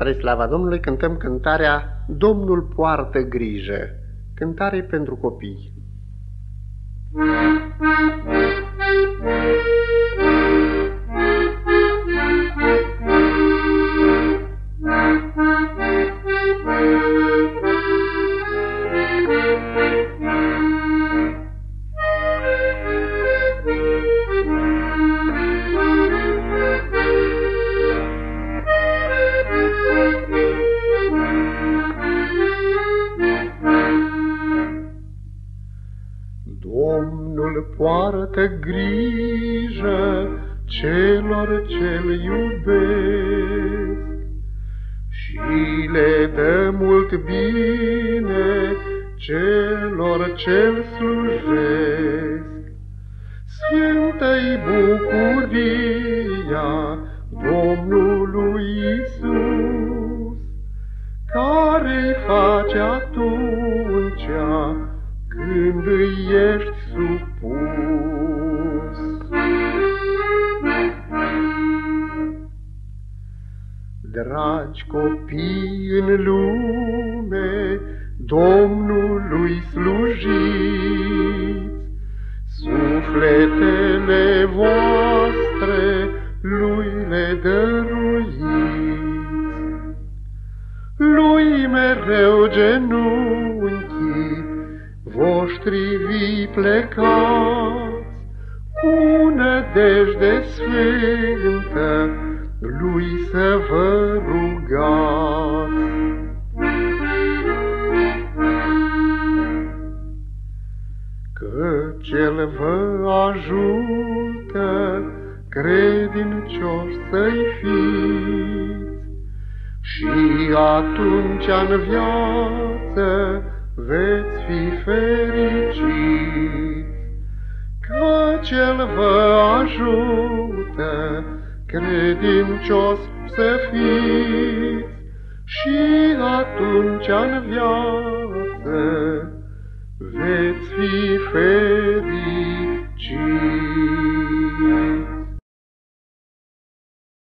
Spre slava Domnului cântăm cântarea Domnul poartă grijă, cântare pentru copii. Domnul poartă grijă celor ce-L iubesc și le dă mult bine celor ce-L slujesc. Sfântă-i bucuria Domnului Isus, care-i face atunci când îi ești supus. Dragi copii în lume, Domnului slujiți, Sufletele voastre lui le dăruiți. Lui mereu genunchii voștri vii plecați, cu nădejde sfântă, lui să vă rugați. Că cel vă ajută, credincios să-i fiți, și atunci în viață veți fi fericiți, că Cel vă ajută, credincios să fiți, și atunci în viață veți fi fericiți.